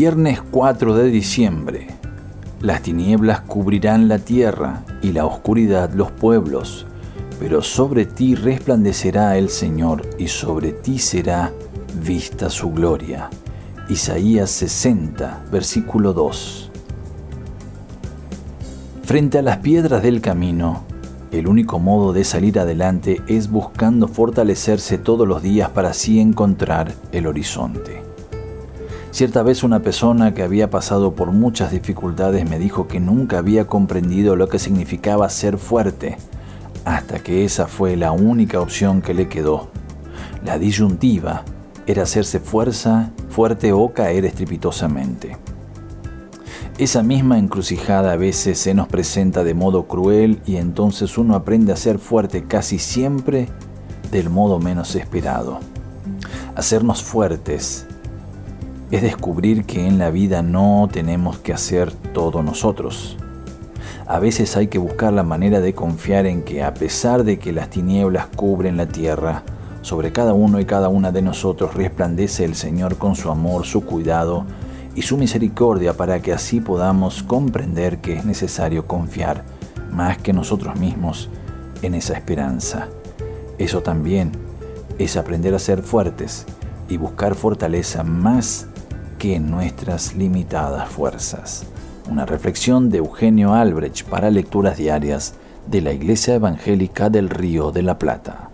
Viernes 4 de diciembre. Las tinieblas cubrirán la tierra y la oscuridad los pueblos, pero sobre ti resplandecerá el Señor y sobre ti será vista su gloria. Isaías 60, versículo 2. Frente a las piedras del camino, el único modo de salir adelante es buscando fortalecerse todos los días para así encontrar el horizonte. Cierta vez una persona que había pasado por muchas dificultades me dijo que nunca había comprendido lo que significaba ser fuerte, hasta que esa fue la única opción que le quedó. La disyuntiva era hacerse fuerza, fuerte o caer estrepitosamente. Esa misma encrucijada a veces se nos presenta de modo cruel y entonces uno aprende a ser fuerte casi siempre del modo menos esperado. Hacernos fuertes es descubrir que en la vida no tenemos que hacer todo nosotros. A veces hay que buscar la manera de confiar en que a pesar de que las tinieblas cubren la tierra, sobre cada uno y cada una de nosotros resplandece el Señor con su amor, su cuidado y su misericordia para que así podamos comprender que es necesario confiar más que nosotros mismos en esa esperanza. Eso también es aprender a ser fuertes y buscar fortaleza más que nuestras limitadas fuerzas. Una reflexión de Eugenio Albrecht para lecturas diarias de la Iglesia Evangélica del Río de la Plata.